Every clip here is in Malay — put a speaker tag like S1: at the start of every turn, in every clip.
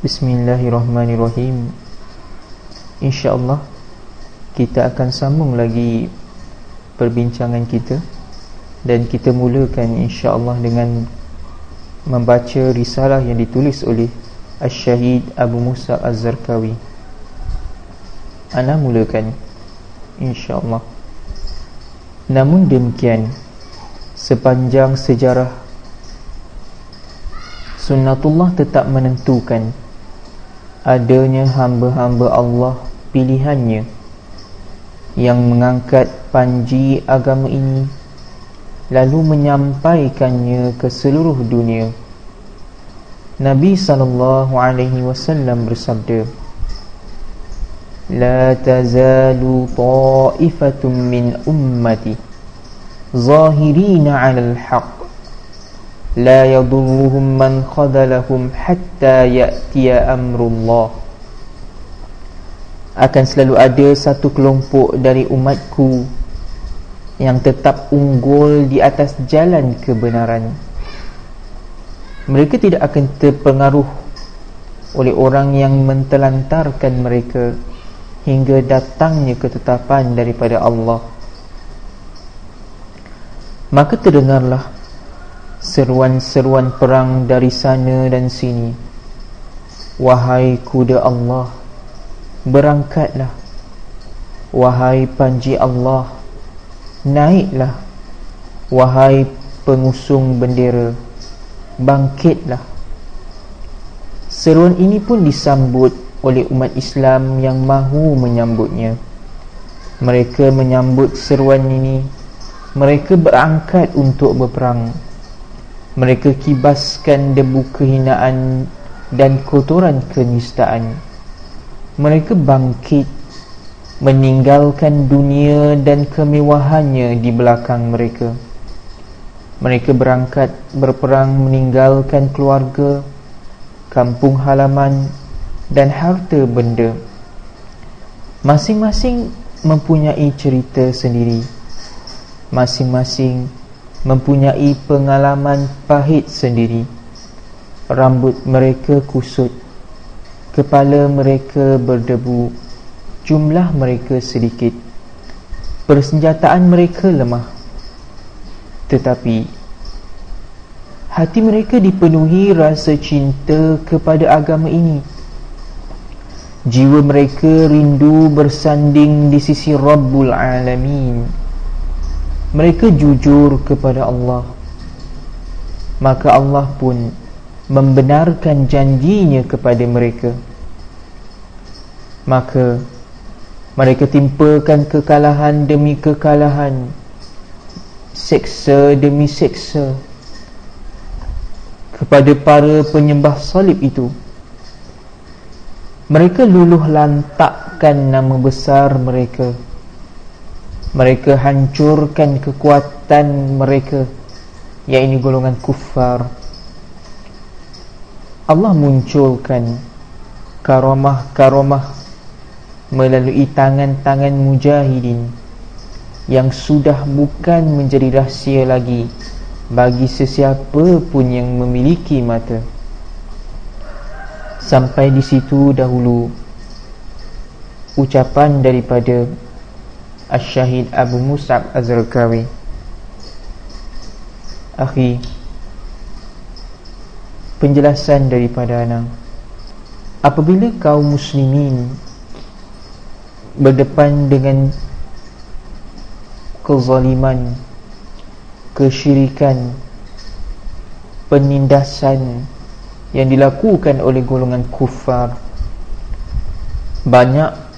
S1: Bismillahirrahmanirrahim. InsyaAllah Kita akan sambung lagi Perbincangan kita Dan kita mulakan insyaAllah dengan Membaca risalah yang ditulis oleh Al-Syahid Abu Musa Az-Zarkawi Ana mulakan InsyaAllah. Namun demikian Sepanjang sejarah Sunnatullah tetap menentukan Adanya hamba-hamba Allah pilihannya Yang mengangkat panji agama ini Lalu menyampaikannya ke seluruh dunia. Nabi SAW bersabda La tazalu ta'ifatun min ummati Zahirina ala al-haq لا يضرهم من خذلهم حتى يأتي أمر الله akan selalu ada satu kelompok dari umatku yang tetap unggul di atas jalan kebenaran mereka tidak akan terpengaruh oleh orang yang mentelantarkan mereka hingga datangnya ketetapan daripada Allah maka terdengarlah seruan-seruan perang dari sana dan sini. Wahai kuda Allah Berangkatlah. Wahai panji Allah Naiklah. Wahai pengusung bendera Bangkitlah. Seruan ini pun disambut oleh umat Islam yang mahu menyambutnya. Mereka menyambut seruan ini. Mereka berangkat untuk berperang mereka kibaskan debu kehinaan dan kotoran kenistaan. Mereka bangkit Meninggalkan dunia dan kemewahannya di belakang mereka. Mereka berangkat berperang meninggalkan keluarga Kampung halaman dan harta benda. Masing-masing mempunyai cerita sendiri. Masing-masing mempunyai pengalaman pahit sendiri. Rambut mereka kusut kepala mereka berdebu jumlah mereka sedikit persenjataan mereka lemah. Tetapi hati mereka dipenuhi rasa cinta kepada agama ini. Jiwa mereka rindu bersanding di sisi Rabbul Alamin mereka jujur kepada Allah. Maka Allah pun membenarkan janjinya kepada mereka. Maka mereka timpakan kekalahan demi kekalahan seksa demi seksa kepada para penyembah salib itu. Mereka luluh lantakkan nama besar mereka mereka hancurkan kekuatan mereka iaitu golongan kufar. Allah munculkan karamah-karamah melalui tangan-tangan mujahidin yang sudah bukan menjadi rahsia lagi bagi sesiapa pun yang memiliki mata. Sampai di situ dahulu ucapan daripada Al-Syahid Abu Musab Az-Zarkawi Akhi Penjelasan daripada anak Apabila kaum muslimin Berdepan dengan Kezaliman Kesyirikan Penindasan Yang dilakukan oleh golongan kufar Banyak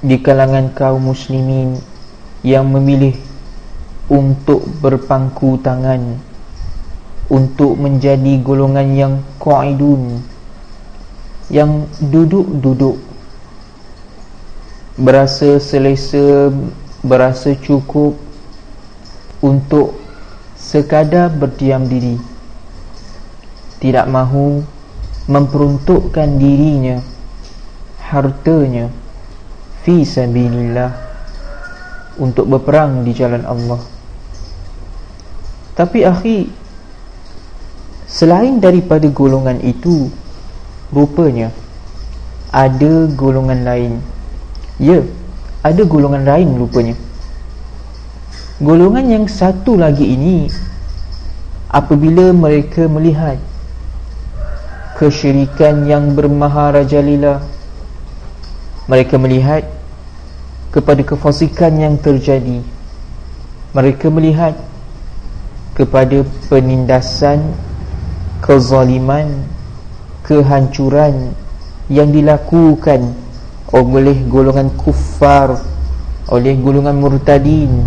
S1: di kalangan kaum muslimin yang memilih untuk berpangku tangan untuk menjadi golongan yang qaidun yang duduk-duduk berasa selesa berasa cukup untuk sekadar berdiam diri. Tidak mahu memperuntukkan dirinya hartanya fi sabilillah untuk berperang di jalan Allah. Tapi akhi selain daripada golongan itu rupanya ada golongan lain ya ada golongan lain rupanya golongan yang satu lagi ini apabila mereka melihat kesyirikan yang bermaharajalela mereka melihat kepada kefasikan yang terjadi. Mereka melihat kepada penindasan kezaliman kehancuran yang dilakukan oleh golongan kufar oleh golongan murtadin.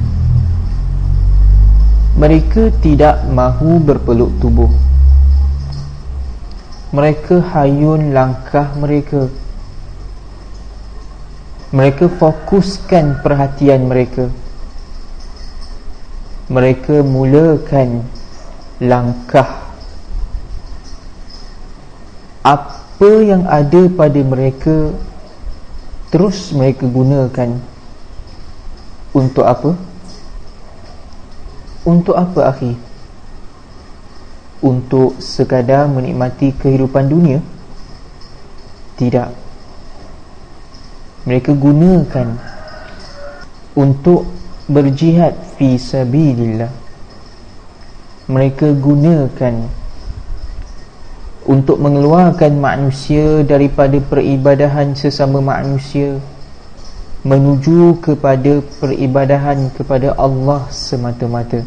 S1: Mereka tidak mahu berpeluk tubuh. Mereka hayun langkah mereka mereka fokuskan perhatian mereka mereka mulakan langkah apa yang ada pada mereka terus mereka gunakan untuk apa? Untuk apa akhi? Untuk sekadar menikmati kehidupan dunia? Tidak. Mereka gunakan untuk berjihad fi sabilillah. Mereka gunakan untuk mengeluarkan manusia daripada peribadahan sesama manusia menuju kepada peribadahan kepada Allah semata-mata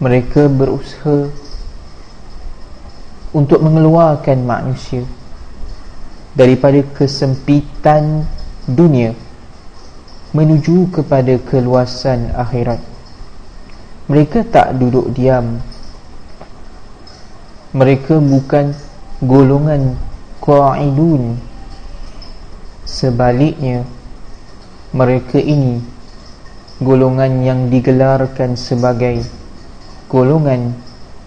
S1: mereka berusaha untuk mengeluarkan manusia daripada kesempitan dunia menuju kepada keluasan akhirat. Mereka tak duduk diam. Mereka bukan golongan qa'idun. Sebaliknya mereka ini golongan yang digelarkan sebagai golongan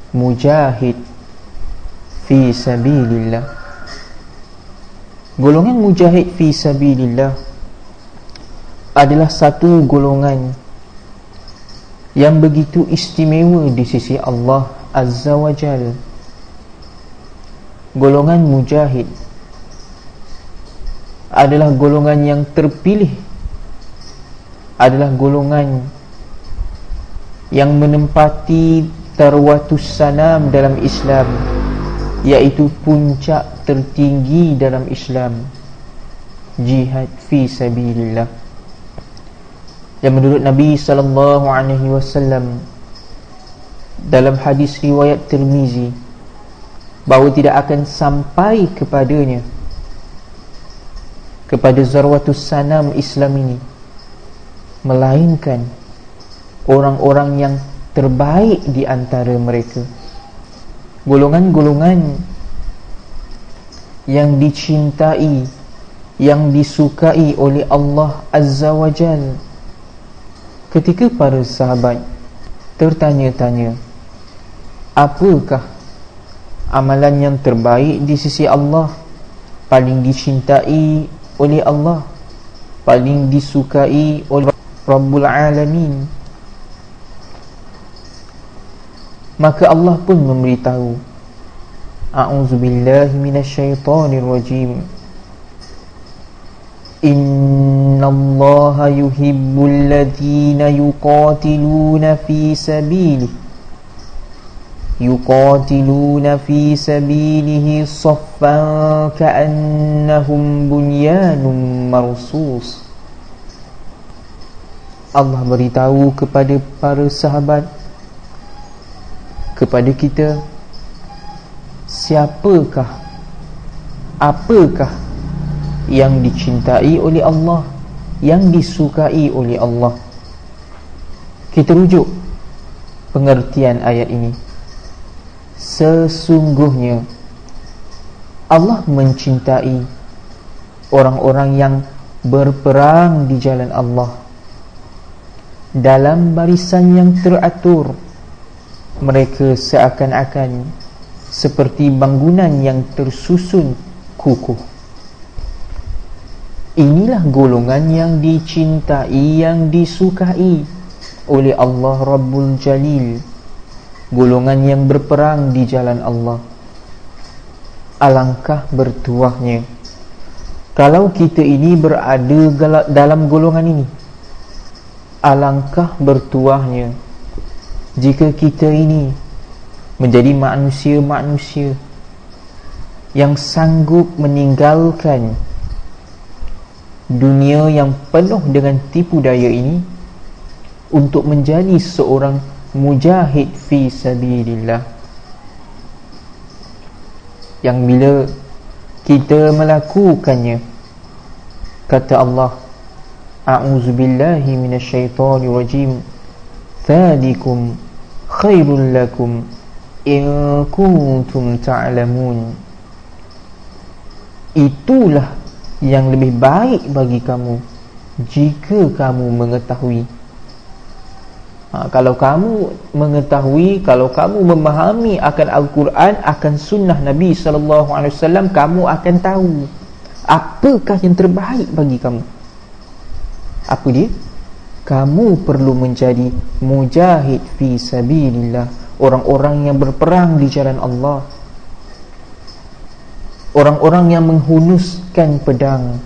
S1: mujahid fi sabilillah golongan mujahid fi sabilillah adalah satu golongan yang begitu istimewa di sisi Allah Azza wa Jalla golongan mujahid adalah golongan yang terpilih adalah golongan yang menempati tarwatus sanam dalam Islam iaitu puncak tertinggi dalam Islam. Jihad fi sabilillah. Yang menurut Nabi sallallahu alaihi wasallam dalam hadis riwayat Tirmizi bahawa tidak akan sampai kepadanya kepada zarwatus sanam Islam ini melainkan orang-orang yang terbaik di antara mereka golongan-golongan yang dicintai yang disukai oleh Allah Azza wa Jal. Ketika para sahabat tertanya-tanya apakah amalan yang terbaik di sisi Allah paling dicintai oleh Allah paling disukai oleh Rabbul Alamin maka Allah pun memberitahu A'udzubillahi minasyaitonirrajim Inna Allah yuhibbul ladhina yuqatiluna fi sabilihi يقاتلون في سبيله صفا كأنهم بنيان مرصوص Allah beritahu kepada para sahabat kepada kita siapakah apakah yang dicintai oleh Allah yang disukai oleh Allah? Kita rujuk pengertian ayat ini. Sesungguhnya Allah mencintai orang-orang yang berperang di jalan Allah dalam barisan yang teratur mereka seakan-akan seperti bangunan yang tersusun kukuh. Inilah golongan yang dicintai yang disukai oleh Allah Rabbul Jalil. Golongan yang berperang di jalan Allah. Alangkah bertuahnya. Kalau kita ini berada dalam golongan ini alangkah bertuahnya jika kita ini menjadi manusia-manusia yang sanggup meninggalkan dunia yang penuh dengan tipu daya ini untuk menjadi seorang mujahid fi sabilillah yang bila kita melakukannya kata Allah a'udzubillahi minasyaitonirrajim thalikum khairul lakum in kuntum ta'lamun itulah yang lebih baik bagi kamu jika kamu mengetahui. Ha, kalau kamu mengetahui kalau kamu memahami akan Al-Quran akan sunnah Nabi sallallahu alaihi wasallam kamu akan tahu apakah yang terbaik bagi kamu. Apa dia kamu perlu menjadi mujahid fi sabilillah orang-orang yang berperang di jalan Allah orang-orang yang menghunuskan pedang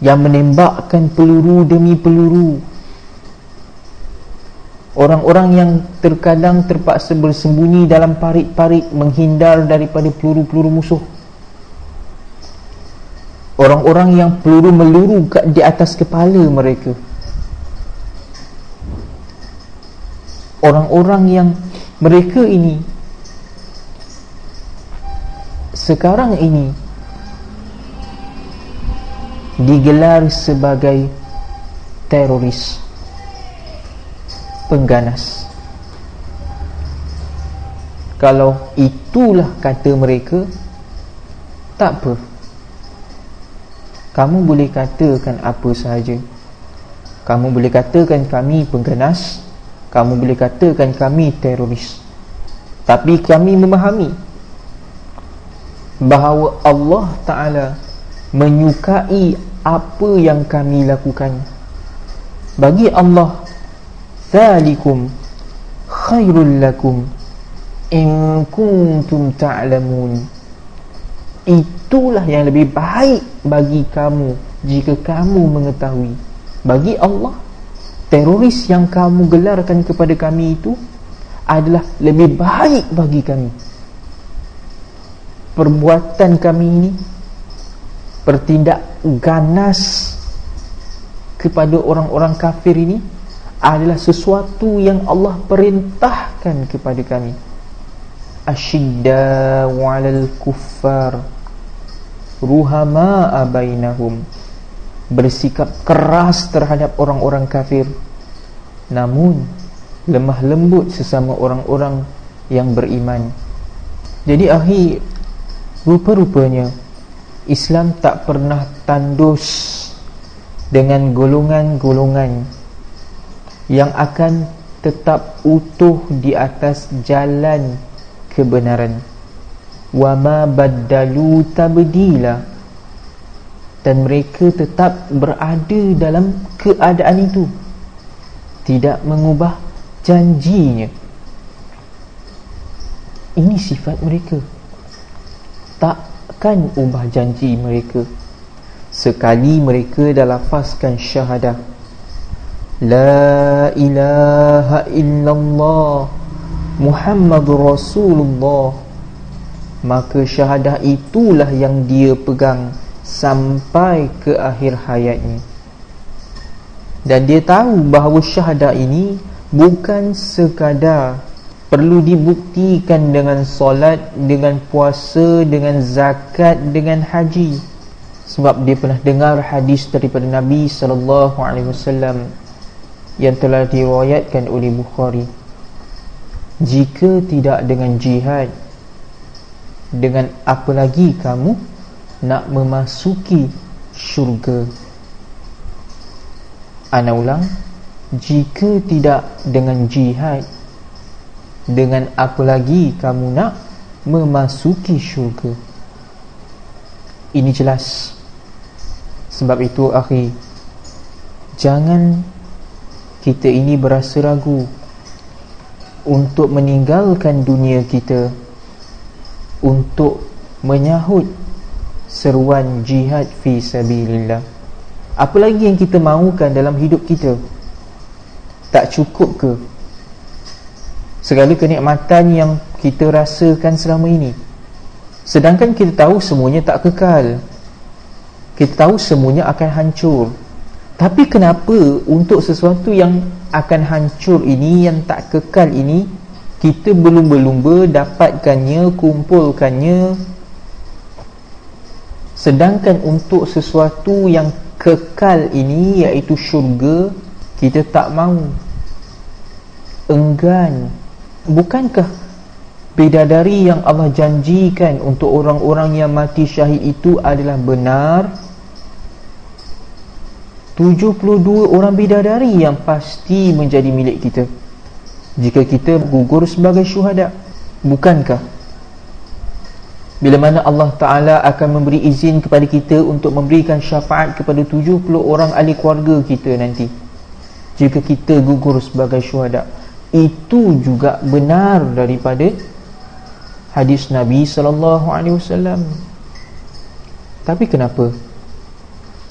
S1: yang menembakkan peluru demi peluru Orang-orang yang terkadang terpaksa bersembunyi dalam parit-parit menghindar daripada peluru-peluru musuh. Orang-orang yang peluru meluru di atas kepala mereka. Orang-orang yang mereka ini sekarang ini digelar sebagai teroris pengganas. Kalau itulah kata mereka tak apa. Kamu boleh katakan apa sahaja. Kamu boleh katakan kami pengganas kamu boleh katakan kami teroris. Tapi kami memahami bahawa Allah Ta'ala menyukai apa yang kami lakukan. Bagi Allah Thalikum khairul lakum in kuntum ta'lamun. Itulah yang lebih baik bagi kamu jika kamu mengetahui. Bagi Allah teroris yang kamu gelarkan kepada kami itu adalah lebih baik bagi kami. Perbuatan kami ini bertindak ganas kepada orang-orang kafir ini adalah sesuatu yang Allah perintahkan kepada kami. Asyidda walal kuffar ruhama bainahum bersikap keras terhadap orang-orang kafir. Namun lemah lembut sesama orang-orang yang beriman. Jadi akhir rupa-rupanya Islam tak pernah tandus dengan golongan-golongan yang akan tetap utuh di atas jalan kebenaran. Wa ma baddalu tabdila dan mereka tetap berada dalam keadaan itu. Tidak mengubah janjinya. Ini sifat mereka. Takkan ubah janji mereka. Sekali mereka dah lafazkan syahadah. La ilaha illallah Muhammad Rasulullah. Maka syahadah itulah yang dia pegang Sampai ke akhir hayatnya. Dan dia tahu bahawa syahadah ini Bukan sekadar Perlu dibuktikan dengan solat Dengan puasa Dengan zakat Dengan haji. Sebab dia pernah dengar hadis daripada Nabi Sallallahu Alaihi Wasallam yang telah diriwayatkan oleh Bukhari. Jika tidak dengan jihad dengan apa lagi kamu nak memasuki syurga. Ana ulang jika tidak dengan jihad dengan apa lagi kamu nak memasuki syurga? Ini jelas. Sebab itu akhi jangan kita ini berasa ragu untuk meninggalkan dunia kita untuk menyahut seruan jihad fi sabilillah. Apa lagi yang kita mahukan dalam hidup kita? Tak cukup ke? Segala kenikmatan yang kita rasakan selama ini. Sedangkan kita tahu semuanya tak kekal. Kita tahu semuanya akan hancur. Tapi kenapa untuk sesuatu yang akan hancur ini yang tak kekal ini kita berlumba-lumba dapatkannya kumpulkannya sedangkan untuk sesuatu yang kekal ini iaitu syurga kita tak mau enggan. Bukankah bidadari yang Allah janjikan untuk orang-orang yang mati syahid itu adalah benar? 72 orang bidadari yang pasti menjadi milik kita. Jika kita gugur sebagai syuhada bukankah bila mana Allah Ta'ala akan memberi izin kepada kita untuk memberikan syafaat kepada 70 orang ahli keluarga kita nanti. Jika kita gugur sebagai syuhada. Itu juga benar daripada hadis Nabi sallallahu alaihi wasallam. Tapi kenapa?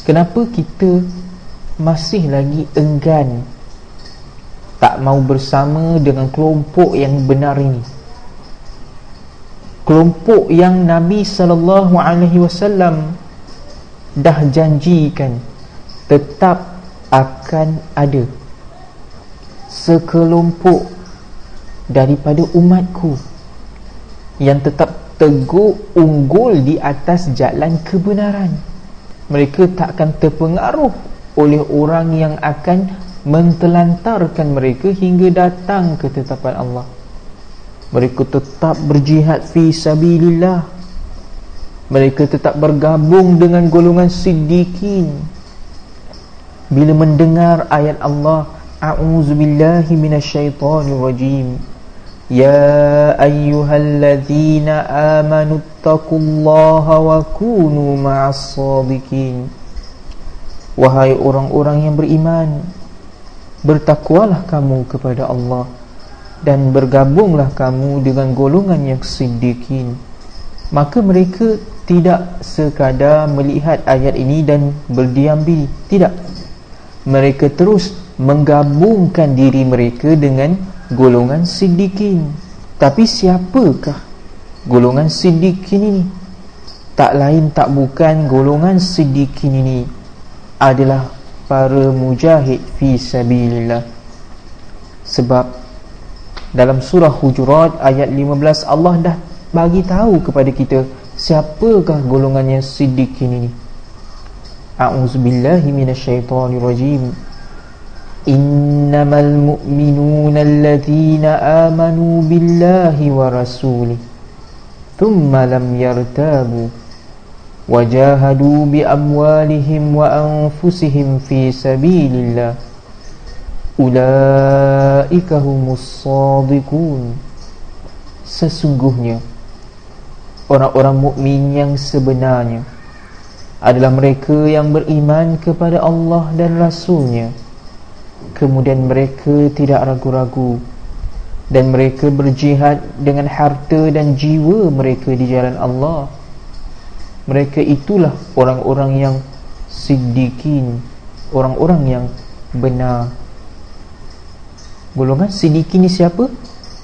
S1: Kenapa kita masih lagi enggan tak mau bersama dengan kelompok yang benar ini kelompok yang Nabi sallallahu alaihi wasallam dah janjikan tetap akan ada. Sekelompok daripada umatku yang tetap teguh unggul di atas jalan kebenaran. Mereka takkan terpengaruh oleh orang yang akan mentelantarkan mereka hingga datang ketetapan Allah mereka tetap berjihad fi sabilillah. Mereka tetap bergabung dengan golongan siddiqin. Bila mendengar ayat Allah a'udzu billahi minasyaitonir rajim ya ayyuhalladzina amanu taqullaha wa kunu ma'as sadiqin. Wahai orang-orang yang beriman bertakwalah kamu kepada Allah dan bergabunglah kamu dengan golongan yang siddiqin maka mereka tidak sekadar melihat ayat ini dan berdiam diri. Tidak. Mereka terus menggabungkan diri mereka dengan golongan siddiqin tapi siapakah golongan siddiqin ini? Tak lain tak bukan golongan siddiqin ini adalah para mujahid fi sabilillah. Sebab dalam surah hujurat ayat 15 Allah dah bagi tahu kepada kita siapakah golongannya siddiqin ini. A'udzubillahi minasyaitonirrajim. Innamal mu'minuna alladhina amanu billahi wa rasulih thumma lam yartabu wajahadu bi amwalihim wa anfusihim fi sabilillah. Ulaika humus sadiqun. Sesungguhnya Orang-orang mukmin yang sebenarnya Adalah mereka yang beriman kepada Allah dan Rasulnya. Kemudian mereka tidak ragu-ragu Dan mereka berjihad dengan harta dan jiwa mereka di jalan Allah. Mereka itulah orang-orang yang siddiqin Orang-orang yang benar golongan siddiqin ni siapa?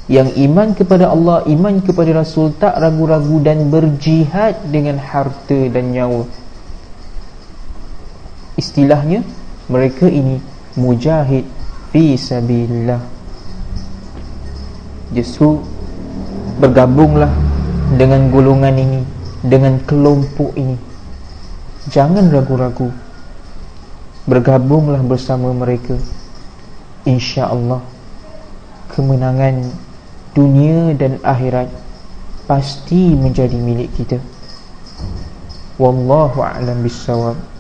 S1: Yang iman kepada Allah iman kepada Rasul tak ragu-ragu dan berjihad dengan harta dan nyawa. Istilahnya mereka ini mujahid fi sabilillah. Justru bergabunglah dengan golongan ini dengan kelompok ini. Jangan ragu-ragu. Bergabunglah bersama mereka. insya-Allah kemenangan dunia dan akhirat pasti menjadi milik kita. Wallahu a'lam bissawab